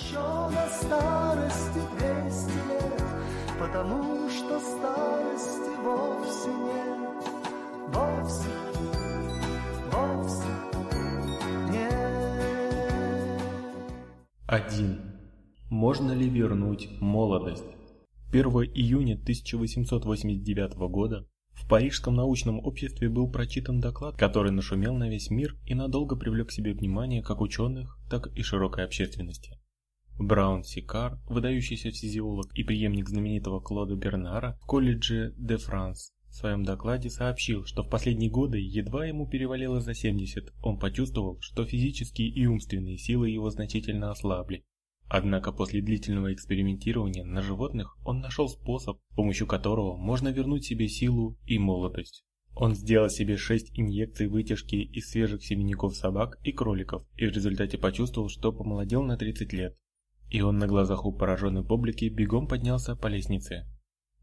еще на старости двести лет, потому что старости вовсе нет, вовсе, вовсе нет. 1. Можно ли вернуть молодость? 1 июня 1889 года в Парижском научном обществе был прочитан доклад, который нашумел на весь мир и надолго привлек к себе внимание как ученых, так и широкой общественности. Браун Сикар, выдающийся физиолог и преемник знаменитого Клода Бернара в колледже де Франс, в своем докладе сообщил, что в последние годы, едва ему перевалило за 70, он почувствовал, что физические и умственные силы его значительно ослабли, Однако после длительного экспериментирования на животных он нашел способ, с помощью которого можно вернуть себе силу и молодость. Он сделал себе 6 инъекций вытяжки из свежих семенников собак и кроликов и в результате почувствовал, что помолодел на 30 лет. И он на глазах у пораженной публики бегом поднялся по лестнице.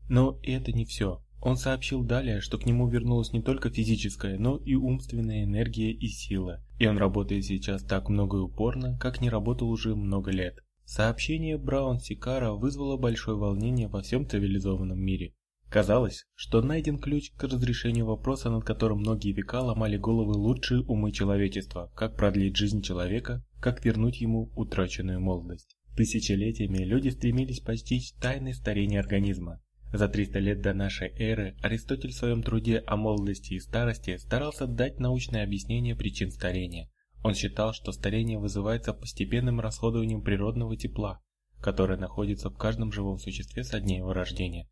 Но это не все. Он сообщил далее, что к нему вернулась не только физическая, но и умственная энергия и сила, и он работает сейчас так много и упорно, как не работал уже много лет. Сообщение Браун-Сикара вызвало большое волнение во всем цивилизованном мире. Казалось, что найден ключ к разрешению вопроса, над которым многие века ломали головы лучшие умы человечества, как продлить жизнь человека, как вернуть ему утраченную молодость. Тысячелетиями люди стремились постичь тайны старения организма. За 300 лет до нашей эры Аристотель в своем труде о молодости и старости старался дать научное объяснение причин старения. Он считал, что старение вызывается постепенным расходованием природного тепла, которое находится в каждом живом существе со дня его рождения.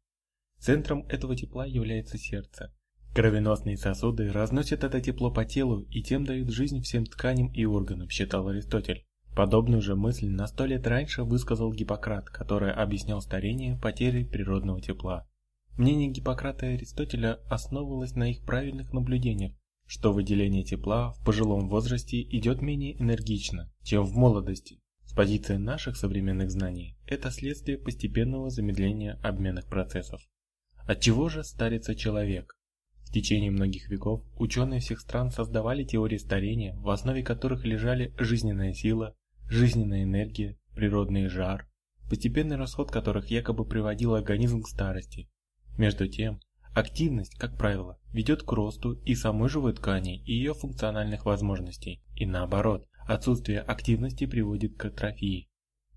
Центром этого тепла является сердце. Кровеносные сосуды разносят это тепло по телу и тем дают жизнь всем тканям и органам, считал Аристотель. Подобную же мысль на сто лет раньше высказал Гиппократ, который объяснял старение потерей природного тепла. Мнение Гиппократа и Аристотеля основывалось на их правильных наблюдениях, что выделение тепла в пожилом возрасте идет менее энергично, чем в молодости. С позиции наших современных знаний это следствие постепенного замедления обменных процессов. От чего же старится человек? В течение многих веков ученые всех стран создавали теории старения, в основе которых лежали жизненная сила, жизненная энергия, природный жар, постепенный расход которых якобы приводил организм к старости. Между тем, Активность, как правило, ведет к росту и самой живой ткани и ее функциональных возможностей, и наоборот, отсутствие активности приводит к атрофии.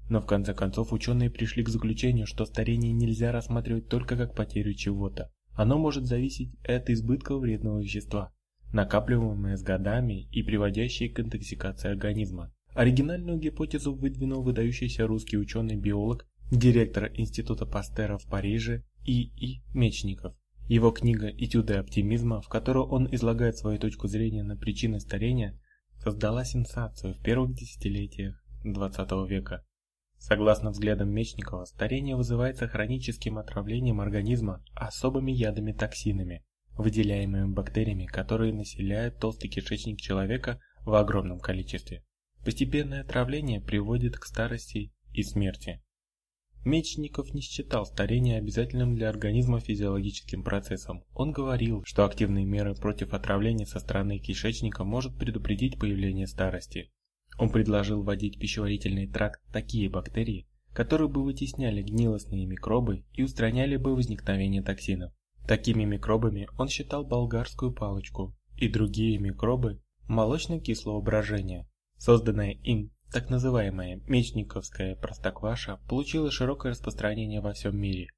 Но в конце концов ученые пришли к заключению, что старение нельзя рассматривать только как потерю чего-то. Оно может зависеть от избытка вредного вещества, накапливаемое с годами и приводящее к интоксикации организма. Оригинальную гипотезу выдвинул выдающийся русский ученый-биолог, директор Института Пастера в Париже И. И. Мечников. Его книга «Этюды оптимизма», в которой он излагает свою точку зрения на причины старения, создала сенсацию в первых десятилетиях XX века. Согласно взглядам Мечникова, старение вызывается хроническим отравлением организма особыми ядами-токсинами, выделяемыми бактериями, которые населяют толстый кишечник человека в огромном количестве. Постепенное отравление приводит к старости и смерти. Мечников не считал старение обязательным для организма физиологическим процессом. Он говорил, что активные меры против отравления со стороны кишечника может предупредить появление старости. Он предложил вводить в пищеварительный тракт такие бактерии, которые бы вытесняли гнилостные микробы и устраняли бы возникновение токсинов. Такими микробами он считал болгарскую палочку и другие микробы молочно-кислого брожения, созданное им так называемая мечниковская простокваша получила широкое распространение во всем мире.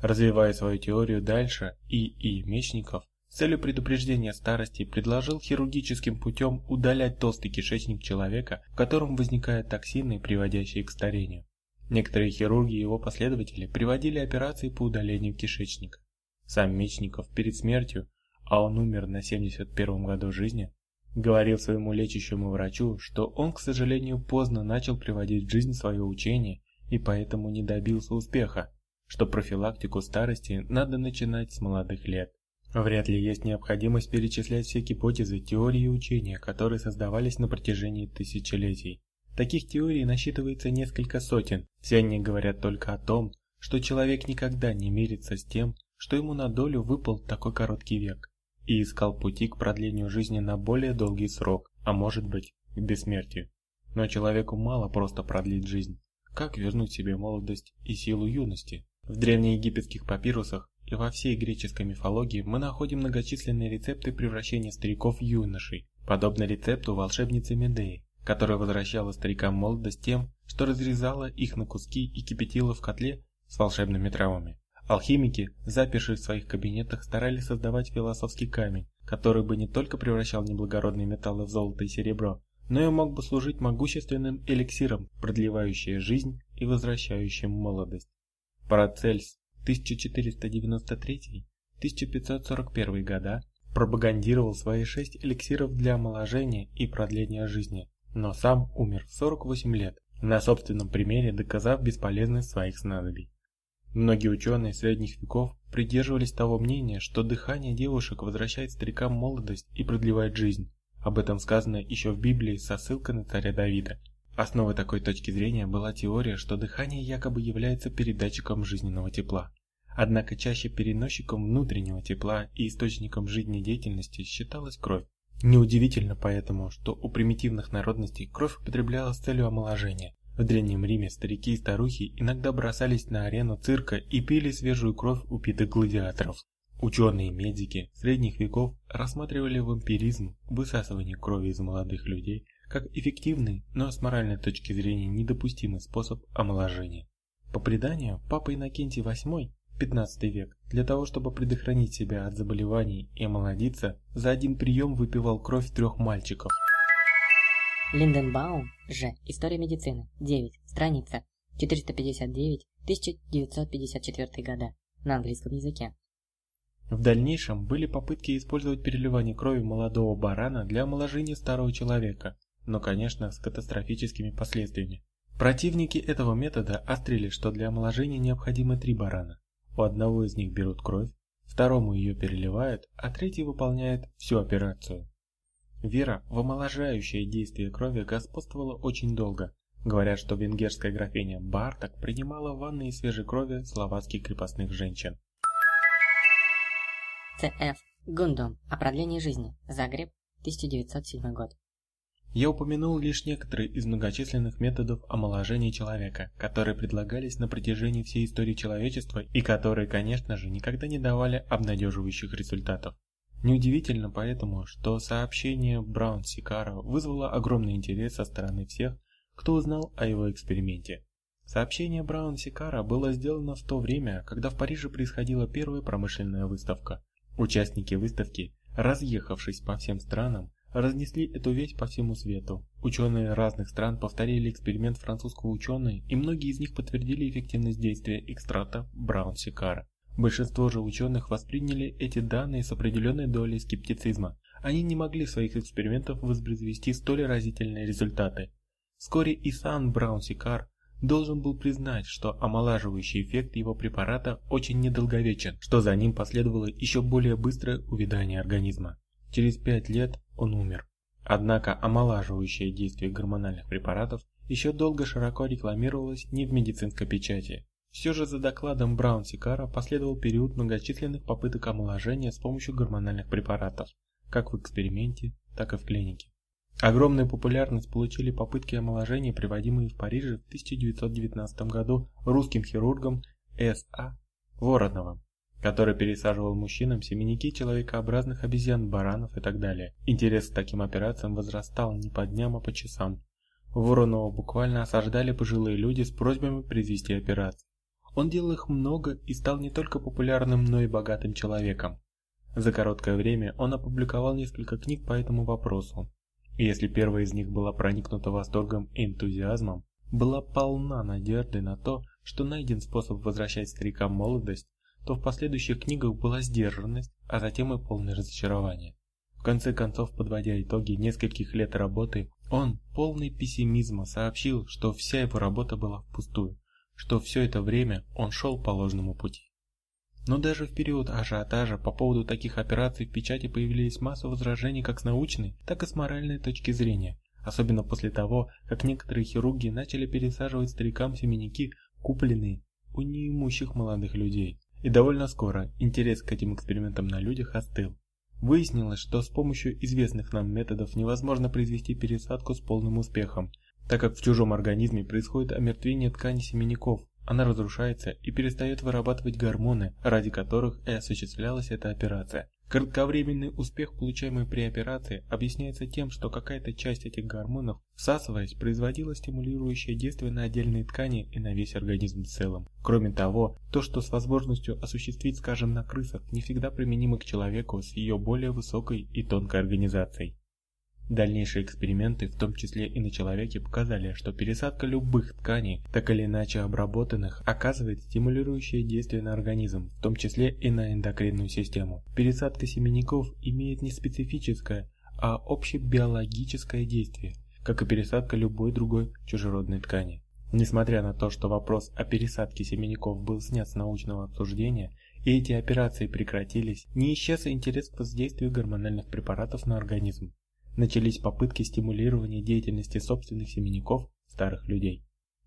Развивая свою теорию дальше, И.И. Мечников с целью предупреждения старости предложил хирургическим путем удалять толстый кишечник человека, в котором возникают токсины, приводящие к старению. Некоторые хирурги и его последователи приводили операции по удалению кишечника. Сам Мечников перед смертью, а он умер на 71 году жизни, Говорил своему лечащему врачу, что он, к сожалению, поздно начал приводить в жизнь свое учение и поэтому не добился успеха, что профилактику старости надо начинать с молодых лет. Вряд ли есть необходимость перечислять все гипотезы, теории и учения, которые создавались на протяжении тысячелетий. Таких теорий насчитывается несколько сотен. Все они говорят только о том, что человек никогда не мирится с тем, что ему на долю выпал такой короткий век и искал пути к продлению жизни на более долгий срок, а может быть, к бессмертию. Но человеку мало просто продлить жизнь. как вернуть себе молодость и силу юности. В древнеегипетских папирусах и во всей греческой мифологии мы находим многочисленные рецепты превращения стариков в юношей, подобно рецепту волшебницы Медеи, которая возвращала старикам молодость тем, что разрезала их на куски и кипятила в котле с волшебными травами. Алхимики, запершись в своих кабинетах, старались создавать философский камень, который бы не только превращал неблагородные металлы в золото и серебро, но и мог бы служить могущественным эликсиром, продлевающим жизнь и возвращающим молодость. Парацельс 1493-1541 года пропагандировал свои шесть эликсиров для омоложения и продления жизни, но сам умер в 48 лет, на собственном примере доказав бесполезность своих снадобий. Многие ученые средних веков придерживались того мнения, что дыхание девушек возвращает старикам молодость и продлевает жизнь. Об этом сказано еще в Библии со ссылкой на царя Давида. Основой такой точки зрения была теория, что дыхание якобы является передатчиком жизненного тепла. Однако чаще переносчиком внутреннего тепла и источником жизнедеятельности считалась кровь. Неудивительно поэтому, что у примитивных народностей кровь употреблялась с целью омоложения. В Древнем Риме старики и старухи иногда бросались на арену цирка и пили свежую кровь упитых гладиаторов. Ученые-медики средних веков рассматривали вампиризм, высасывание крови из молодых людей, как эффективный, но с моральной точки зрения недопустимый способ омоложения. По преданию, папа Иннокентий VIII 15 век, для того, чтобы предохранить себя от заболеваний и омолодиться, за один прием выпивал кровь трех мальчиков. Линденбаум же. История медицины. 9. Страница. 459-1954 года. На английском языке. В дальнейшем были попытки использовать переливание крови молодого барана для омоложения старого человека, но, конечно, с катастрофическими последствиями. Противники этого метода острили, что для омоложения необходимо три барана. У одного из них берут кровь, второму ее переливают, а третий выполняет всю операцию. Вера в омоложающее действие крови господствовала очень долго. Говорят, что венгерская графиня Бартак принимала ванны из свежей крови словацких крепостных женщин. Ц.Ф. Гундом. О продлении жизни. Загреб. 1907 год. Я упомянул лишь некоторые из многочисленных методов омоложения человека, которые предлагались на протяжении всей истории человечества и которые, конечно же, никогда не давали обнадеживающих результатов. Неудивительно поэтому, что сообщение Браун-Сикара вызвало огромный интерес со стороны всех, кто узнал о его эксперименте. Сообщение Браун-Сикара было сделано в то время, когда в Париже происходила первая промышленная выставка. Участники выставки, разъехавшись по всем странам, разнесли эту весть по всему свету. Ученые разных стран повторили эксперимент французского ученого, и многие из них подтвердили эффективность действия экстракта Браун-Сикара. Большинство же ученых восприняли эти данные с определенной долей скептицизма. Они не могли своих экспериментах воспроизвести столь разительные результаты. Вскоре и сам Браун-Сикар должен был признать, что омолаживающий эффект его препарата очень недолговечен, что за ним последовало еще более быстрое увядание организма. Через пять лет он умер. Однако омолаживающее действие гормональных препаратов еще долго широко рекламировалось не в медицинской печати. Все же за докладом Браун-Сикара последовал период многочисленных попыток омоложения с помощью гормональных препаратов, как в эксперименте, так и в клинике. Огромную популярность получили попытки омоложения, приводимые в Париже в 1919 году русским хирургом С.А. Вороновым который пересаживал мужчинам семенники человекообразных обезьян, баранов и так далее. Интерес к таким операциям возрастал не по дням, а по часам. Воронова буквально осаждали пожилые люди с просьбами произвести операции. Он делал их много и стал не только популярным, но и богатым человеком. За короткое время он опубликовал несколько книг по этому вопросу. И если первая из них была проникнута восторгом и энтузиазмом, была полна надежды на то, что найден способ возвращать старикам молодость, то в последующих книгах была сдержанность, а затем и полное разочарование. В конце концов, подводя итоги нескольких лет работы, он, полный пессимизма, сообщил, что вся его работа была впустую, что все это время он шел по ложному пути. Но даже в период ажиотажа по поводу таких операций в печати появились масса возражений как с научной, так и с моральной точки зрения, особенно после того, как некоторые хирурги начали пересаживать старикам семенники, купленные у неимущих молодых людей. И довольно скоро интерес к этим экспериментам на людях остыл. Выяснилось, что с помощью известных нам методов невозможно произвести пересадку с полным успехом. Так как в чужом организме происходит омертвение ткани семенников, она разрушается и перестает вырабатывать гормоны, ради которых и осуществлялась эта операция. Кратковременный успех, получаемый при операции, объясняется тем, что какая-то часть этих гормонов, всасываясь, производила стимулирующее действие на отдельные ткани и на весь организм в целом. Кроме того, то, что с возможностью осуществить, скажем, на крысах, не всегда применимо к человеку с ее более высокой и тонкой организацией. Дальнейшие эксперименты, в том числе и на человеке, показали, что пересадка любых тканей, так или иначе обработанных, оказывает стимулирующее действие на организм, в том числе и на эндокринную систему. Пересадка семенников имеет не специфическое, а общебиологическое действие, как и пересадка любой другой чужеродной ткани. Несмотря на то, что вопрос о пересадке семенников был снят с научного обсуждения, и эти операции прекратились, не исчез интерес к воздействию гормональных препаратов на организм начались попытки стимулирования деятельности собственных семенников старых людей.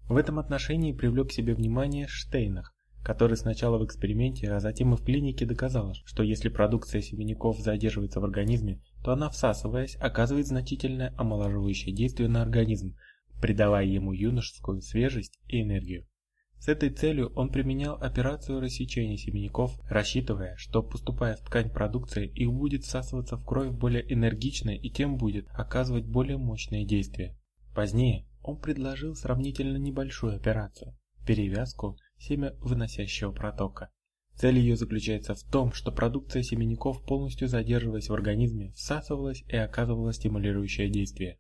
В этом отношении привлек к себе внимание Штейнах, который сначала в эксперименте, а затем и в клинике доказал, что если продукция семенников задерживается в организме, то она, всасываясь, оказывает значительное омолаживающее действие на организм, придавая ему юношескую свежесть и энергию. С этой целью он применял операцию рассечения семенников, рассчитывая, что поступая в ткань продукции их будет всасываться в кровь более энергично и тем будет оказывать более мощное действие. Позднее он предложил сравнительно небольшую операцию – перевязку семя выносящего протока. Цель ее заключается в том, что продукция семенников, полностью задерживаясь в организме, всасывалась и оказывала стимулирующее действие.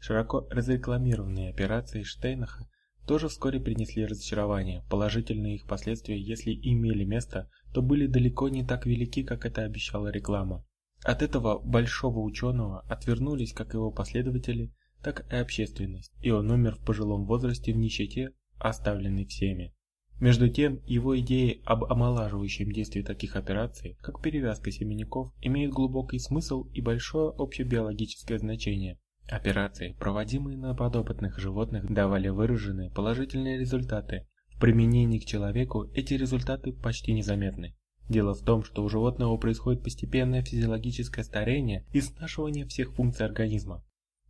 Широко разрекламированные операции Штейнаха тоже вскоре принесли разочарование. Положительные их последствия, если имели место, то были далеко не так велики, как это обещала реклама. От этого большого ученого отвернулись как его последователи, так и общественность, и он умер в пожилом возрасте в нищете, оставленный всеми. Между тем, его идеи об омолаживающем действии таких операций, как перевязка семенников, имеют глубокий смысл и большое общебиологическое значение. Операции, проводимые на подопытных животных, давали выраженные положительные результаты. В применении к человеку эти результаты почти незаметны. Дело в том, что у животного происходит постепенное физиологическое старение и снашивание всех функций организма.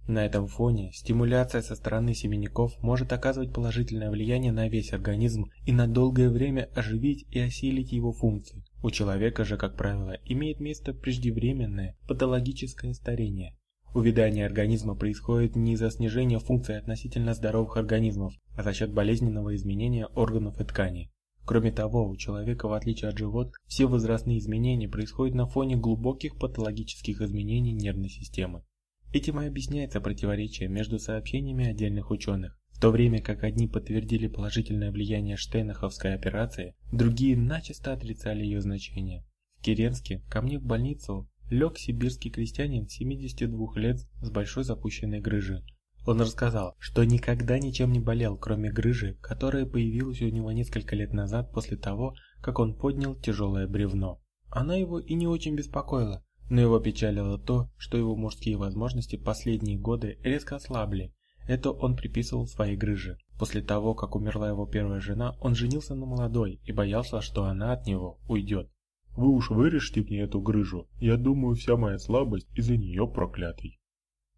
На этом фоне стимуляция со стороны семенников может оказывать положительное влияние на весь организм и на долгое время оживить и осилить его функции. У человека же, как правило, имеет место преждевременное патологическое старение. Увядание организма происходит не из-за снижения функций относительно здоровых организмов, а за счет болезненного изменения органов и тканей. Кроме того, у человека, в отличие от животных, все возрастные изменения происходят на фоне глубоких патологических изменений нервной системы. Этим и объясняется противоречие между сообщениями отдельных ученых. В то время как одни подтвердили положительное влияние Штейнаховской операции, другие начисто отрицали ее значение. В Киренске ко мне в больницу лег сибирский крестьянин 72 лет с большой запущенной грыжей. Он рассказал, что никогда ничем не болел, кроме грыжи, которая появилась у него несколько лет назад после того, как он поднял тяжелое бревно. Она его и не очень беспокоила, но его печалило то, что его мужские возможности последние годы резко ослабли. Это он приписывал своей грыже. После того, как умерла его первая жена, он женился на молодой и боялся, что она от него уйдет. Вы уж вырежьте мне эту грыжу, я думаю, вся моя слабость из-за нее проклятый.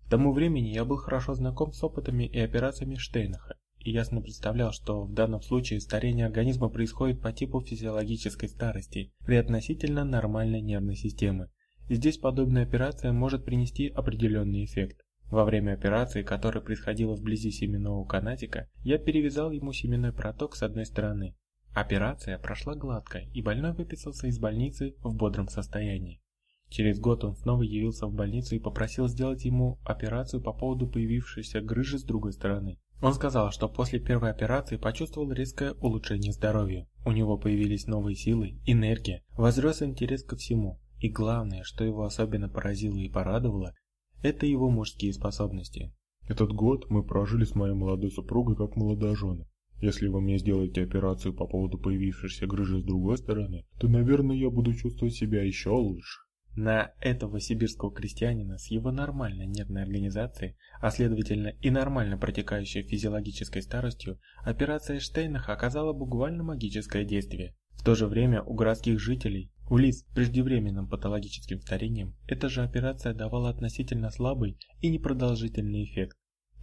К тому времени я был хорошо знаком с опытами и операциями Штейнаха, и ясно представлял, что в данном случае старение организма происходит по типу физиологической старости при относительно нормальной нервной системы. И здесь подобная операция может принести определенный эффект. Во время операции, которая происходила вблизи семенного канатика, я перевязал ему семенной проток с одной стороны, Операция прошла гладко, и больной выписался из больницы в бодром состоянии. Через год он снова явился в больницу и попросил сделать ему операцию по поводу появившейся грыжи с другой стороны. Он сказал, что после первой операции почувствовал резкое улучшение здоровья. У него появились новые силы, энергия, возрос интерес ко всему. И главное, что его особенно поразило и порадовало, это его мужские способности. Этот год мы прожили с моей молодой супругой как молодожены. Если вы мне сделаете операцию по поводу появившейся грыжи с другой стороны, то, наверное, я буду чувствовать себя еще лучше. На этого сибирского крестьянина с его нормальной нервной организацией, а следовательно и нормально протекающей физиологической старостью, операция Штейнаха оказала буквально магическое действие. В то же время у городских жителей, у лиц с преждевременным патологическим старением, эта же операция давала относительно слабый и непродолжительный эффект.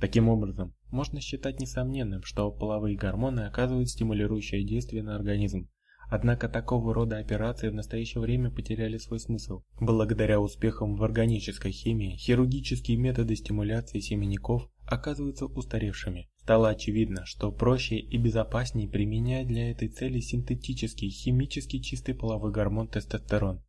Таким образом, можно считать несомненным, что половые гормоны оказывают стимулирующее действие на организм. Однако такого рода операции в настоящее время потеряли свой смысл. Благодаря успехам в органической химии, хирургические методы стимуляции семенников оказываются устаревшими. Стало очевидно, что проще и безопаснее применять для этой цели синтетический, химически чистый половой гормон тестостерон.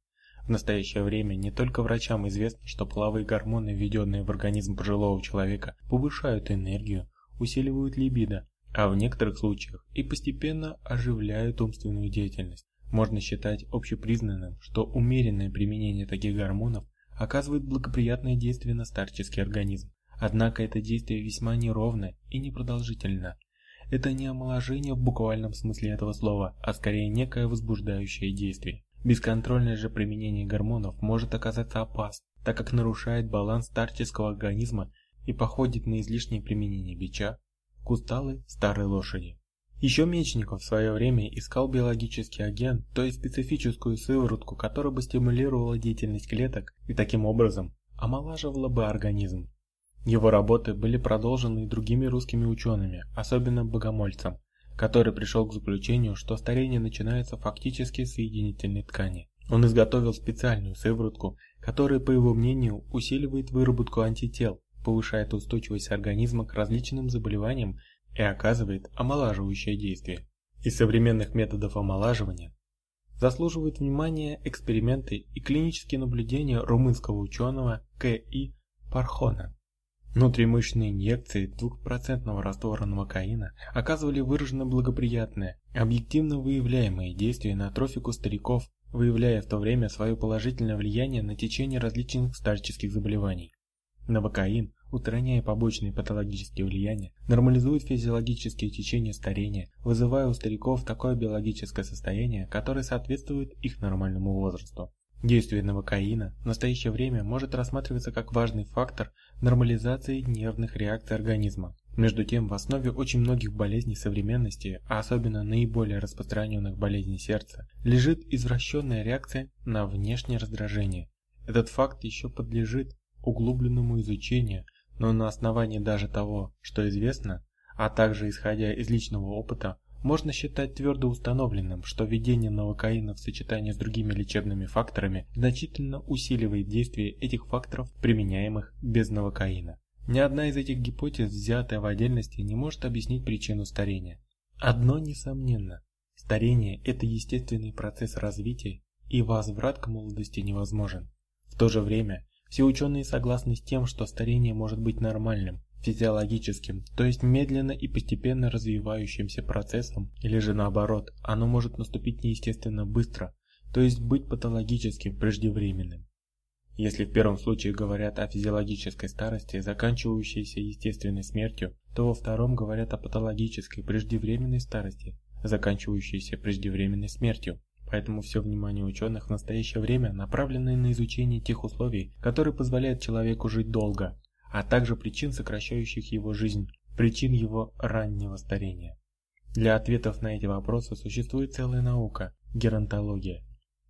В настоящее время не только врачам известно, что половые гормоны, введенные в организм пожилого человека, повышают энергию, усиливают либидо, а в некоторых случаях и постепенно оживляют умственную деятельность. Можно считать общепризнанным, что умеренное применение таких гормонов оказывает благоприятное действие на старческий организм. Однако это действие весьма неровно и непродолжительно. Это не омоложение в буквальном смысле этого слова, а скорее некое возбуждающее действие. Бесконтрольное же применение гормонов может оказаться опасно, так как нарушает баланс старческого организма и походит на излишнее применение бича к усталой старой лошади. Еще Мечников в свое время искал биологический агент, то есть специфическую сыворотку, которая бы стимулировала деятельность клеток и таким образом омолаживала бы организм. Его работы были продолжены и другими русскими учеными, особенно Богомольцем, который пришел к заключению, что старение начинается фактически с соединительной ткани. Он изготовил специальную сыворотку, которая, по его мнению, усиливает выработку антител, повышает устойчивость организма к различным заболеваниям и оказывает омолаживающее действие. Из современных методов омолаживания заслуживают внимания эксперименты и клинические наблюдения румынского ученого К.И. Пархона. Внутримышечные инъекции 2% раствора новокаина оказывали выраженно благоприятное, объективно выявляемое действие на трофику стариков, выявляя в то время свое положительное влияние на течение различных старческих заболеваний. Новокаин, устраняя побочные патологические влияния, нормализует физиологические течения старения, вызывая у стариков такое биологическое состояние, которое соответствует их нормальному возрасту. Действие новокаина в настоящее время может рассматриваться как важный фактор нормализации нервных реакций организма. Между тем, в основе очень многих болезней современности, а особенно наиболее распространенных болезней сердца, лежит извращенная реакция на внешнее раздражение. Этот факт еще подлежит углубленному изучению, но на основании даже того, что известно, а также исходя из личного опыта, можно считать твердо установленным, что введение новокаина в сочетании с другими лечебными факторами значительно усиливает действие этих факторов, применяемых без новокаина. Ни одна из этих гипотез, взятая в отдельности, не может объяснить причину старения. Одно несомненно. Старение – это естественный процесс развития, и возврат к молодости невозможен. В то же время, все ученые согласны с тем, что старение может быть нормальным, физиологическим, то есть медленно и постепенно развивающимся процессом, или же наоборот, оно может наступить неестественно быстро, то есть быть патологическим, преждевременным. Если в первом случае говорят о физиологической старости, заканчивающейся естественной смертью, то во втором говорят о патологической, преждевременной старости, заканчивающейся преждевременной смертью. Поэтому все внимание ученых в настоящее время направлено на изучение тех условий, которые позволяют человеку жить долго, а также причин, сокращающих его жизнь, причин его раннего старения. Для ответов на эти вопросы существует целая наука – геронтология,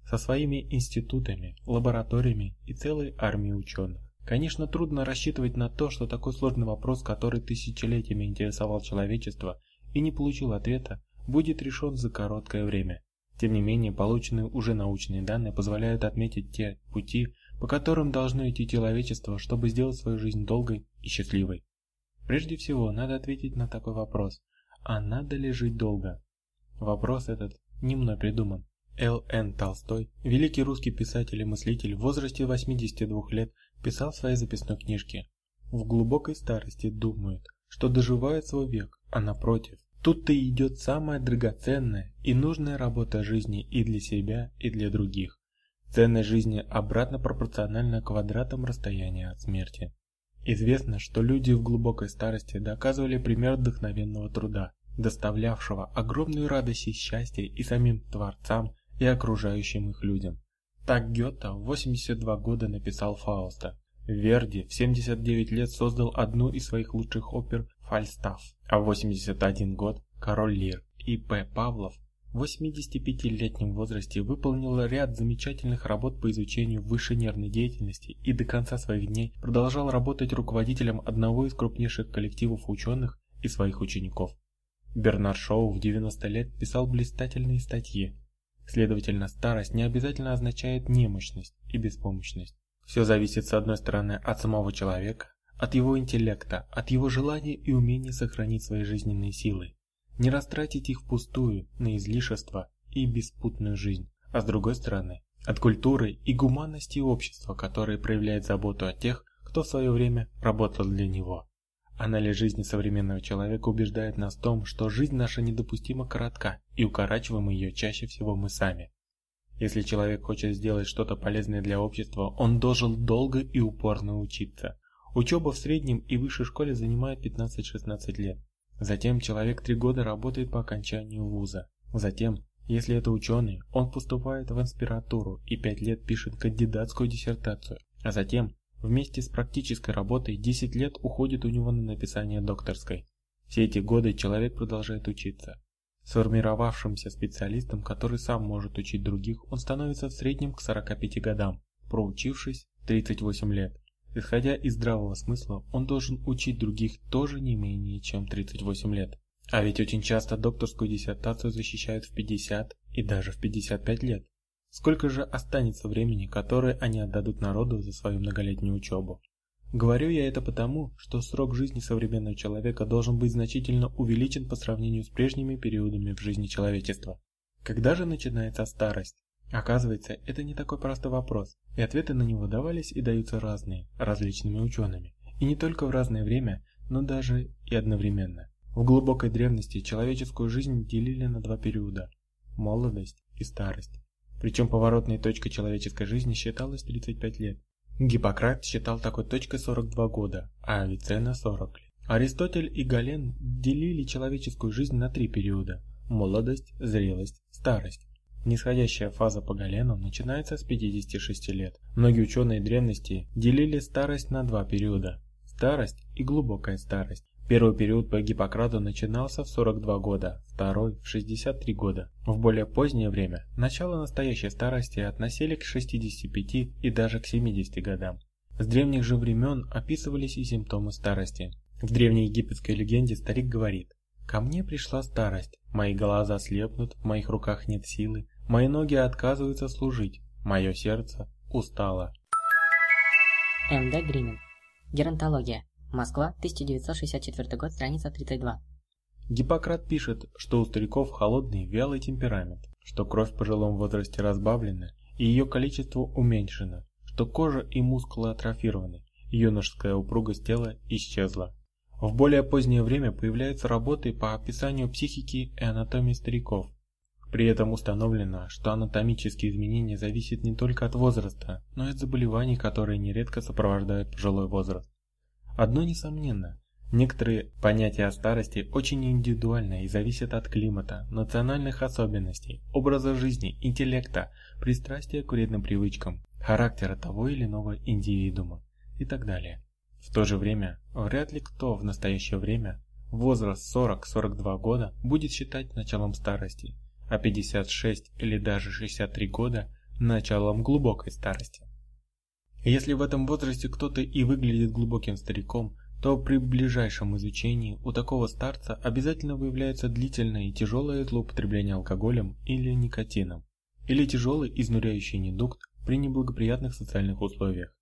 со своими институтами, лабораториями и целой армией ученых. Конечно, трудно рассчитывать на то, что такой сложный вопрос, который тысячелетиями интересовал человечество и не получил ответа, будет решен за короткое время. Тем не менее, полученные уже научные данные позволяют отметить те пути, по которым должно идти человечество, чтобы сделать свою жизнь долгой и счастливой. Прежде всего, надо ответить на такой вопрос. А надо ли жить долго? Вопрос этот не мной придуман. Л. Н. Толстой, великий русский писатель и мыслитель в возрасте 82 лет, писал в своей записной книжке. В глубокой старости думают, что доживает свой век, а напротив, тут-то идет самая драгоценная и нужная работа жизни и для себя, и для других. Ценность жизни обратно пропорциональна квадратам расстояния от смерти. Известно, что люди в глубокой старости доказывали пример вдохновенного труда, доставлявшего огромную радость и счастье и самим творцам, и окружающим их людям. Так Гёте в 82 года написал Фауста. Верди в 79 лет создал одну из своих лучших опер «Фальстаф», а в 81 год «Король Лир». И П. Павлов в 85-летнем возрасте выполнил ряд замечательных работ по изучению высшей нервной деятельности и до конца своих дней продолжал работать руководителем одного из крупнейших коллективов ученых и своих учеников. Бернард Шоу в 90 лет писал блистательные статьи. Следовательно, старость не обязательно означает немощность и беспомощность. Все зависит, с одной стороны, от самого человека, от его интеллекта, от его желания и умения сохранить свои жизненные силы, не растратить их впустую на излишества и беспутную жизнь, а с другой стороны, от культуры и гуманности общества, которое проявляет заботу о тех, кто в свое время работал для него. Анализ жизни современного человека убеждает нас в том, что жизнь наша недопустимо коротка, и укорачиваем ее чаще всего мы сами. Если человек хочет сделать что-то полезное для общества, он должен долго и упорно учиться. Учеба в среднем и высшей школе занимает 15-16 лет. Затем человек три года работает по окончанию вуза. Затем, если это ученый, он поступает в аспирантуру и пять лет пишет кандидатскую диссертацию. А затем, вместе с практической работой, 10 лет уходит у него на написание докторской. Все эти годы человек продолжает учиться. Сформировавшимся специалистом, который сам может учить других, он становится в среднем к 45 годам, проучившись 38 лет. Исходя из здравого смысла, он должен учить других тоже не менее чем 38 лет. А ведь очень часто докторскую диссертацию защищают в 50 и даже в 55 лет. Сколько же останется времени, которое они отдадут народу за свою многолетнюю учебу? Говорю я это потому, что срок жизни современного человека должен быть значительно увеличен по сравнению с прежними периодами в жизни человечества. Когда же начинается старость? Оказывается, это не такой простой вопрос, и ответы на него давались и даются разные, различными учеными. И не только в разное время, но даже и одновременно. В глубокой древности человеческую жизнь делили на два периода – молодость и старость. Причем поворотной точкой человеческой жизни считалось 35 лет. Гиппократ считал такой точкой 42 года, а Авиценна – 40 лет. Аристотель и Гален делили человеческую жизнь на три периода – молодость, зрелость, старость. Нисходящая фаза по Галену начинается с 56 лет. Многие ученые древности делили старость на два периода – старость и глубокая старость. Первый период по Гиппократу начинался в 42 года, второй – в 63 года. В более позднее время начало настоящей старости относили к 65 и даже к 70 годам. С древних же времен описывались и симптомы старости. В древней египетской легенде старик говорит «Ко мне пришла старость, мои глаза слепнут, в моих руках нет силы, Мои ноги отказываются служить, мое сердце устало. М.Д. Гримин. Геронтология. Москва, 1964 год, страница 32. Гиппократ пишет, что у стариков холодный, вялый темперамент, что кровь в пожилом возрасте разбавлена и ее количество уменьшено, что кожа и мускулы атрофированы, юношеская упругость тела исчезла. В более позднее время появляются работы по описанию психики и анатомии стариков, при этом установлено, что анатомические изменения зависят не только от возраста, но и от заболеваний, которые нередко сопровождают пожилой возраст. Одно несомненно, некоторые понятия о старости очень индивидуальны и зависят от климата, национальных особенностей, образа жизни, интеллекта, пристрастия к вредным привычкам, характера того или иного индивидуума и так далее. В то же время, вряд ли кто в настоящее время возраст 40-42 года будет считать началом старости – а 56 или даже 63 года – началом глубокой старости. Если в этом возрасте кто-то и выглядит глубоким стариком, то при ближайшем изучении у такого старца обязательно выявляется длительное и тяжелое злоупотребление алкоголем или никотином, или тяжелый изнуряющий недуг при неблагоприятных социальных условиях.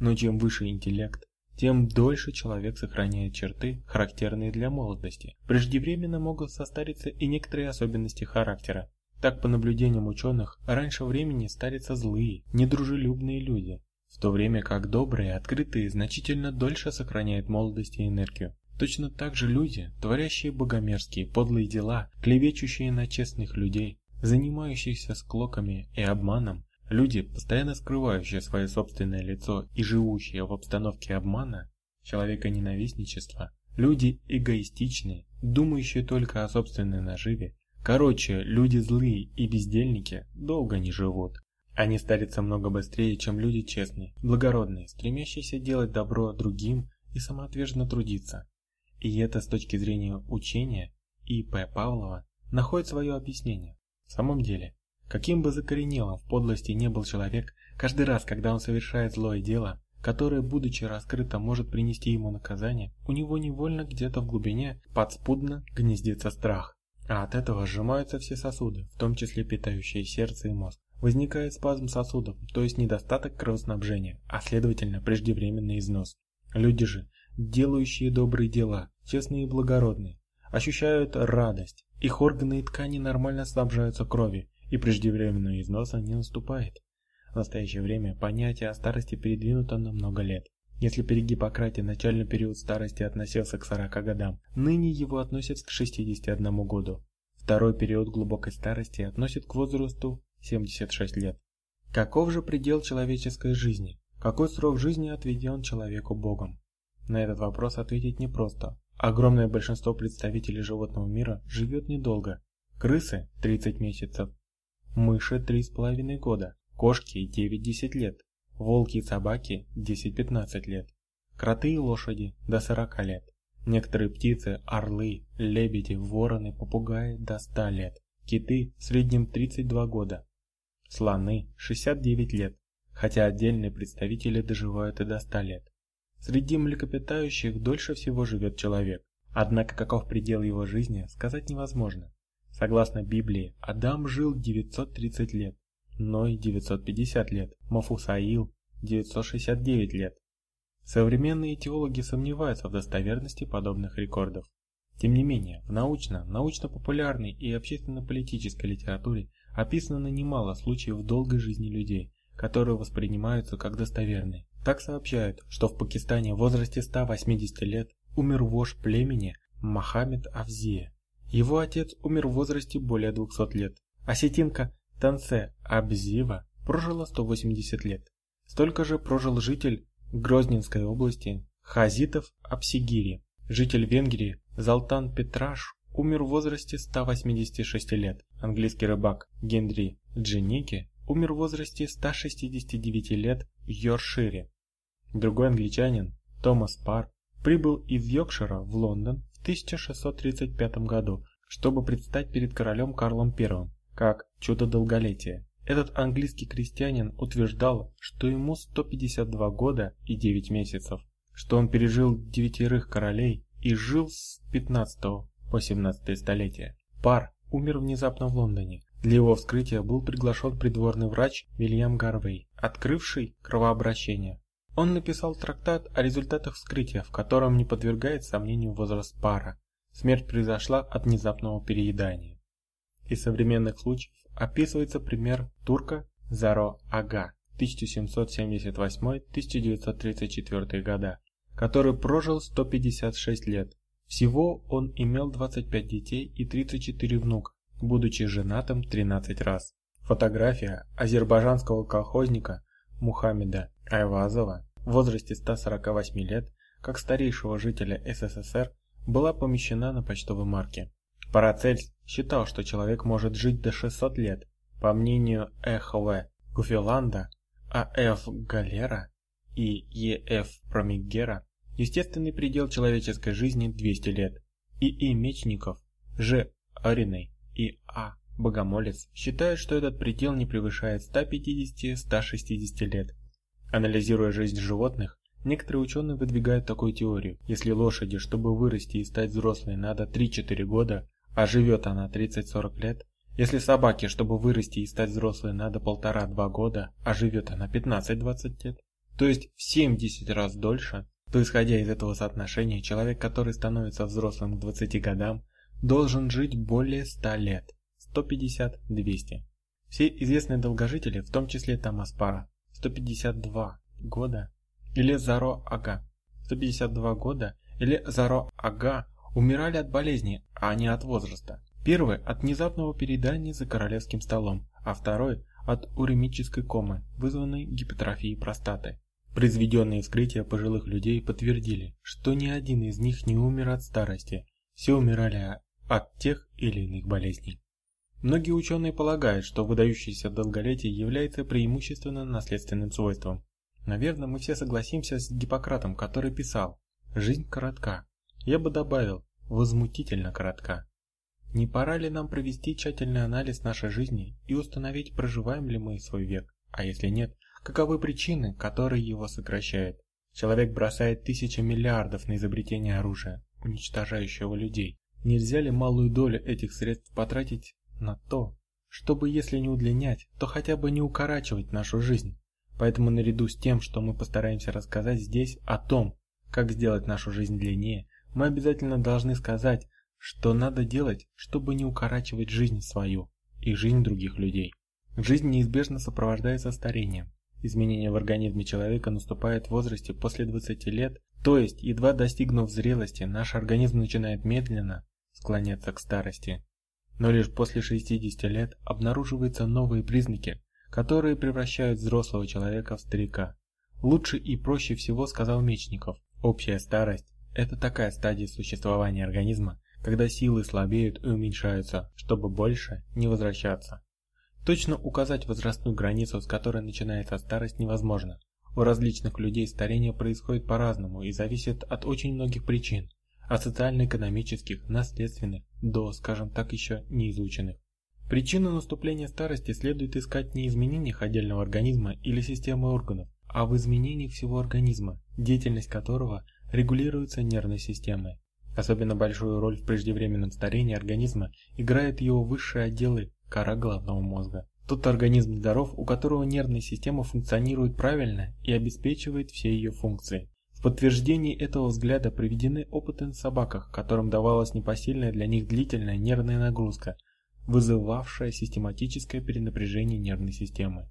Но чем выше интеллект, тем дольше человек сохраняет черты, характерные для молодости. Преждевременно могут состариться и некоторые особенности характера. Так, по наблюдениям ученых, раньше времени старятся злые, недружелюбные люди, в то время как добрые, открытые значительно дольше сохраняют молодость и энергию. Точно так же люди, творящие богомерзкие, подлые дела, клевечущие на честных людей, занимающиеся склоками и обманом, Люди, постоянно скрывающие свое собственное лицо и живущие в обстановке обмана, человека-ненавистничества, люди эгоистичные, думающие только о собственной наживе, короче, люди злые и бездельники долго не живут. Они старятся много быстрее, чем люди честные, благородные, стремящиеся делать добро другим и самоотверженно трудиться. И это с точки зрения учения И.П. Павлова находит свое объяснение. В самом деле, каким бы закоренелым в подлости не был человек, каждый раз, когда он совершает злое дело, которое, будучи раскрыто, может принести ему наказание, у него невольно где-то в глубине подспудно гнездится страх. А от этого сжимаются все сосуды, в том числе питающие сердце и мозг. Возникает спазм сосудов, то есть недостаток кровоснабжения, а следовательно преждевременный износ. Люди же, делающие добрые дела, честные и благородные, ощущают радость, их органы и ткани нормально снабжаются кровью, и преждевременного износа не наступает. В настоящее время понятие о старости передвинуто на много лет. Если при Гиппократе начальный период старости относился к 40 годам, ныне его относят к 61 году. Второй период глубокой старости относят к возрасту 76 лет. Каков же предел человеческой жизни? Какой срок жизни отведен человеку Богом? На этот вопрос ответить непросто. Огромное большинство представителей животного мира живет недолго. Крысы – 30 месяцев, мыши – 3,5 года, кошки – 9-10 лет, волки и собаки – 10-15 лет, кроты и лошади – до 40 лет. Некоторые птицы – орлы, лебеди, вороны, попугаи – до 100 лет, киты – в среднем 32 года, слоны 69 лет, хотя отдельные представители доживают и до 100 лет. Среди млекопитающих дольше всего живет человек, однако каков предел его жизни, сказать невозможно. Согласно Библии, Адам жил 930 лет, Ной 950 лет, Мафусаил 969 лет. Современные теологи сомневаются в достоверности подобных рекордов. Тем не менее, в научно, научно-популярной и общественно-политической литературе описано немало случаев долгой жизни людей, которые воспринимаются как достоверные. Так сообщают, что в Пакистане в возрасте 180 лет умер вождь племени Мохаммед Авзия. Его отец умер в возрасте более 200 лет. Осетинка Тансе Абзива прожила 180 лет. Столько же прожил житель Грозненской области Хазитов Апсигири. Житель Венгрии Залтан Петраш умер в возрасте 186 лет. Английский рыбак Генри Дженики умер в возрасте 169 лет в Йоркшире. Другой англичанин, Томас Пар, прибыл из Йоркшира в Лондон в 1635 году, чтобы предстать перед королем Карлом I, как чудо долголетия. Этот английский крестьянин утверждал, что ему 152 года и 9 месяцев, что он пережил девятерых королей и жил с 15 по 17 столетие. Пар умер внезапно в Лондоне. Для его вскрытия был приглашен придворный врач Вильям Гарвей, открывший кровообращение. Он написал трактат о результатах вскрытия, в котором не подвергает сомнению возраст пара. Смерть произошла от внезапного переедания. Из современных случаев описывается пример турка Заро Ага 1778-1934 года, который прожил 156 лет. Всего он имел 25 детей и 34 внука, будучи женатым 13 раз. Фотография азербайджанского колхозника Мухаммеда Айвазова в возрасте 148 лет, как старейшего жителя СССР, была помещена на почтовой марке. Парацельс считал, что человек может жить до 600 лет. По мнению Э.Х.В. Гуфиланда, А.Ф. Галера и Е.Ф. Промигера, естественный предел человеческой жизни 200 лет. И И. Мечников, Ж. Ариной и А. Богомолец считают, что этот предел не превышает 150-160 лет. Анализируя жизнь животных, некоторые ученые выдвигают такую теорию. Если лошади, чтобы вырасти и стать взрослой, надо 3-4 года, а живет она 30-40 лет, если собаке, чтобы вырасти и стать взрослой, надо полтора-два года, а живет она 15-20 лет, то есть в 70 раз дольше, то исходя из этого соотношения, человек, который становится взрослым к 20 годам, должен жить более 100 лет, 150-200. Все известные долгожители, в том числе Томас Пара, 152 года, или Заро Ага, 152 года, или Заро Ага умирали от болезни, а не от возраста. Первый от внезапного переедания за королевским столом, а второй от уремической комы, вызванной гипертрофией простаты. Произведенные вскрытия пожилых людей подтвердили, что ни один из них не умер от старости, все умирали от тех или иных болезней. Многие ученые полагают, что выдающееся долголетие является преимущественно наследственным свойством. Наверное, мы все согласимся с Гиппократом, который писал «Жизнь коротка». Я бы добавил «возмутительно коротка». Не пора ли нам провести тщательный анализ нашей жизни и установить, проживаем ли мы свой век, а если нет, каковы причины, которые его сокращают? Человек бросает тысячи миллиардов на изобретение оружия, уничтожающего людей. Нельзя ли малую долю этих средств потратить на то, чтобы если не удлинять, то хотя бы не укорачивать нашу жизнь? Поэтому наряду с тем, что мы постараемся рассказать здесь о том, как сделать нашу жизнь длиннее, мы обязательно должны сказать, что надо делать, чтобы не укорачивать жизнь свою и жизнь других людей. Жизнь неизбежно сопровождается старением. Изменения в организме человека наступают в возрасте после 20 лет, то есть, едва достигнув зрелости, наш организм начинает медленно склоняться к старости. Но лишь после 60 лет обнаруживаются новые признаки, которые превращают взрослого человека в старика. Лучше и проще всего сказал Мечников. Общая старость – это такая стадия существования организма, когда силы слабеют и уменьшаются, чтобы больше не возвращаться. Точно указать возрастную границу, с которой начинается старость, невозможно. У различных людей старение происходит по-разному и зависит от очень многих причин, от социально-экономических, наследственных, до, скажем так, еще не изученных. Причину наступления старости следует искать не в изменениях отдельного организма или системы органов, а в изменении всего организма, деятельность которого регулируется нервной системой. Особенно большую роль в преждевременном старении организма играют его высшие отделы кора головного мозга. Тот организм здоров, у которого нервная система функционирует правильно и обеспечивает все ее функции. В подтверждении этого взгляда приведены опыты на собаках, которым давалась непосильная для них длительная нервная нагрузка, вызывавшая систематическое перенапряжение нервной системы.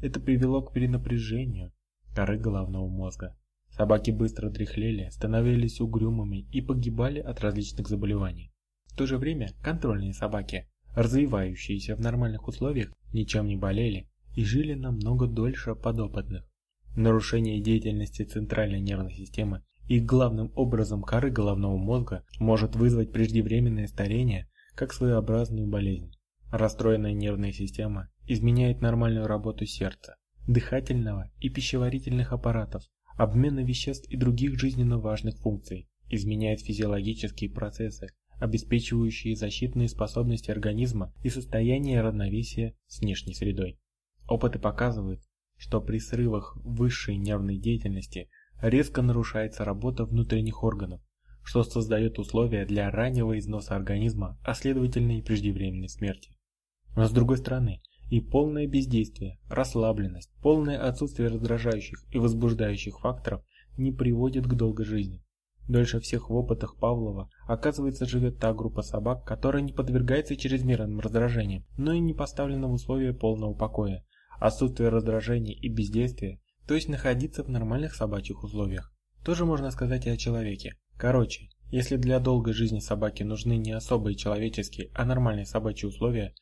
Это привело к перенапряжению коры головного мозга. Собаки быстро дряхлели, становились угрюмыми и погибали от различных заболеваний. В то же время контрольные собаки, развивающиеся в нормальных условиях, ничем не болели и жили намного дольше подопытных. Нарушение деятельности центральной нервной системы и главным образом коры головного мозга может вызвать преждевременное старение как своеобразную болезнь. Расстроенная нервная система изменяет нормальную работу сердца, дыхательного и пищеварительных аппаратов, обмена веществ и других жизненно важных функций, изменяет физиологические процессы, обеспечивающие защитные способности организма и состояние равновесия с внешней средой. Опыты показывают, что при срывах высшей нервной деятельности резко нарушается работа внутренних органов, что создает условия для раннего износа организма, а следовательно и преждевременной смерти. Но с другой стороны, и полное бездействие, расслабленность, полное отсутствие раздражающих и возбуждающих факторов не приводит к долгой жизни. Дольше всех в опытах Павлова, оказывается, живет та группа собак, которая не подвергается чрезмерным раздражениям, но и не поставлена в условия полного покоя, отсутствие раздражения и бездействия, то есть находиться в нормальных собачьих условиях. Тоже можно сказать и о человеке. Короче, если для долгой жизни собаки нужны не особые человеческие, а нормальные собачьи условия,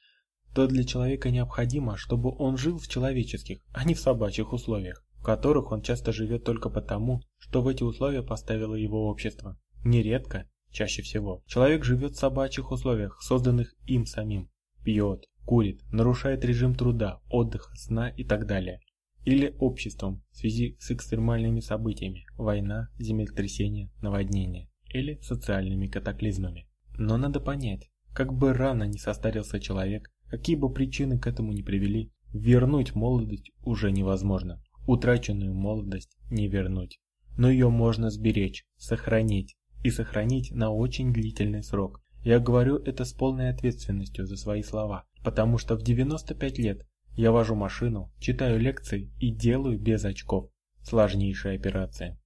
то для человека необходимо, чтобы он жил в человеческих, а не в собачьих условиях, в которых он часто живет только потому, что в эти условия поставило его общество. Нередко, чаще всего, человек живет в собачьих условиях, созданных им самим. Пьет, курит, нарушает режим труда, отдыха, сна и так далее. Или обществом в связи с экстремальными событиями – война, землетрясение, наводнение. Или социальными катаклизмами. Но надо понять, как бы рано не состарился человек, Какие бы причины к этому ни привели, вернуть молодость уже невозможно. Утраченную молодость не вернуть. Но ее можно сберечь, сохранить. И сохранить на очень длительный срок. Я говорю это с полной ответственностью за свои слова, потому что в 95 лет я вожу машину, читаю лекции и делаю без очков. Сложнейшая операция.